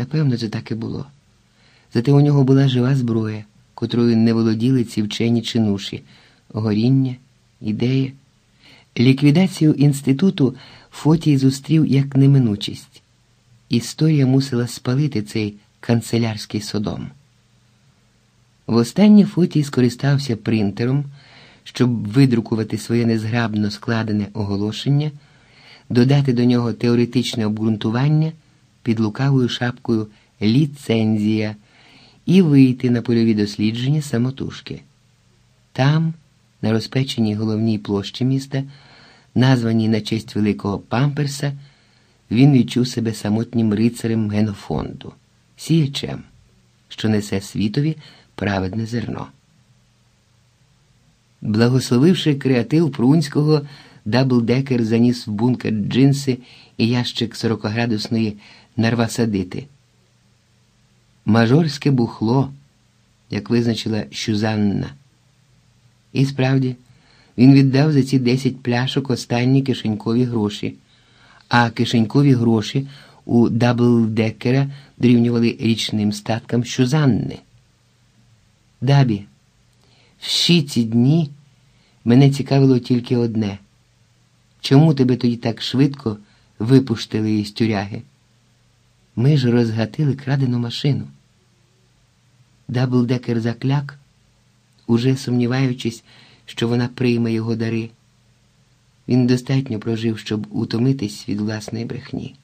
Напевно, це так і було. Зате у нього була жива зброя, котрою не володіли ці вчені чинуші, горіння, ідея. Ліквідацію інституту Фотій зустрів як неминучість. Історія мусила спалити цей канцелярський содом. Востаннє Фотій скористався принтером, щоб видрукувати своє незграбно складене оголошення, додати до нього теоретичне обґрунтування під лукавою шапкою ліцензія і вийти на польові дослідження самотужки. Там, на розпеченій головній площі міста, названій на честь великого памперса, він відчув себе самотнім рицарем генофонду, сіячем, що несе світові праведне зерно. Благословивши креатив Прунського, даблдекер заніс в бункер джинси і ящик 40-градусної нарвасадити. Мажорське бухло, як визначила Щузанна. І справді, він віддав за ці 10 пляшок останні кишенькові гроші, а кишенькові гроші у даблдекера дорівнювали річним статкам Щузанни. Дабі, всі ці дні мене цікавило тільки одне. Чому тебе тоді так швидко випустили із тюряги? Ми ж розгатили крадену машину. Даблдекер закляк, уже сумніваючись, що вона прийме його дари. Він достатньо прожив, щоб утомитись від власної брехні.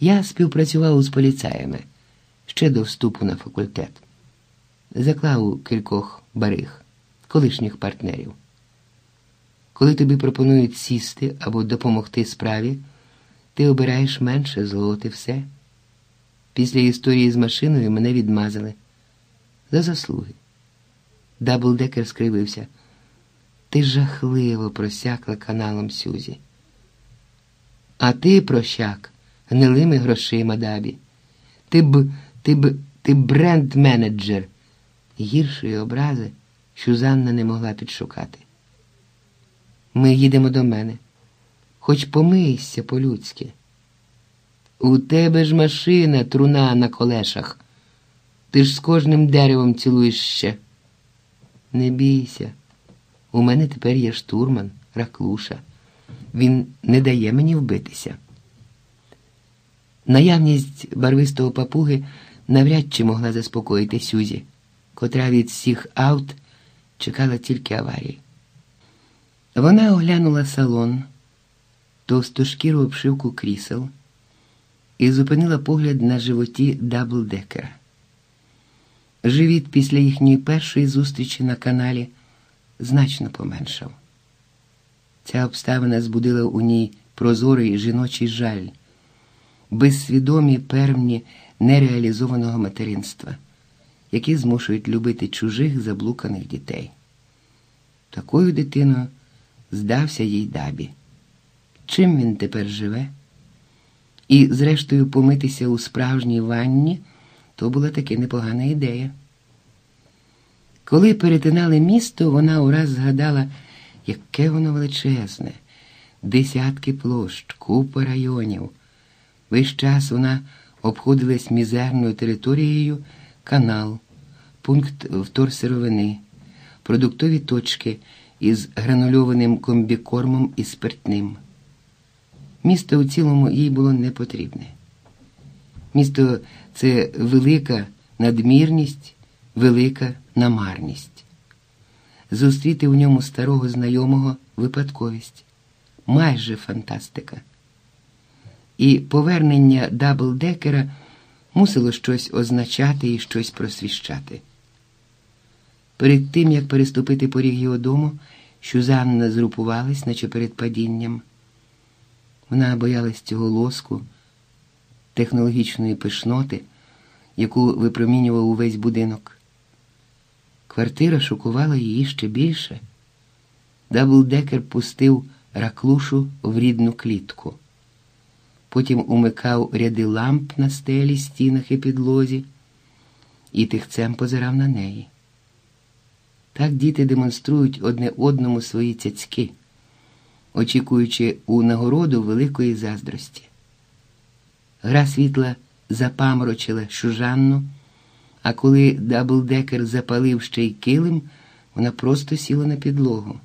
Я співпрацював з поліцаями ще до вступу на факультет. Заклав кількох бариг, колишніх партнерів. Коли тобі пропонують сісти або допомогти справі, ти обираєш менше золоти все. Після історії з машиною мене відмазали за заслуги. Даблдекер скривився. Ти жахливо просякла каналом Сюзі. А ти, прощак, гнилими грошима дабі. Ти б, ти б, ти бренд-менеджер. Гіршої образи Сюзанна не могла підшукати. Ми їдемо до мене. Хоч помийся по-людськи. У тебе ж машина, труна на колешах. Ти ж з кожним деревом цілуєш ще. Не бійся. У мене тепер є штурман, раклуша. Він не дає мені вбитися. Наявність барвистого папуги навряд чи могла заспокоїти Сюзі, котра від всіх аут чекала тільки аварії. Вона оглянула салон, товсту шкіру обшивку крісел і зупинила погляд на животі даблдекера. Живіт після їхньої першої зустрічі на каналі значно поменшав. Ця обставина збудила у ній прозорий жіночий жаль, безсвідомі певні нереалізованого материнства, які змушують любити чужих заблуканих дітей. Такою дитиною здався їй дабі. Чим він тепер живе? І, зрештою, помитися у справжній ванні то була таки непогана ідея. Коли перетинали місто, вона ураз згадала, яке воно величезне, десятки площ, купа районів. Весь час вона обходилась мізерною територією канал, пункт вторсировини, продуктові точки із гранульованим комбікормом і спиртним. Місто у цілому їй було не потрібне. Місто це велика надмірність, велика намарність. Зустріти в ньому старого знайомого випадковість, майже фантастика. І повернення даблдекера мусило щось означати і щось просвіщати. Перед тим, як переступити поріг його дому, Щузанна зрупувалась, наче перед падінням. Вона боялась цього лоску, технологічної пишноти, яку випромінював увесь будинок. Квартира шокувала її ще більше. Даблдекер пустив раклушу в рідну клітку. Потім умикав ряди ламп на стелі, стінах і підлозі, і тихцем позирав на неї. Так діти демонструють одне одному свої цяцьки, очікуючи у нагороду великої заздрості. Гра світла запаморочила Шужанну, а коли Даблдекер запалив ще й килим, вона просто сіла на підлогу.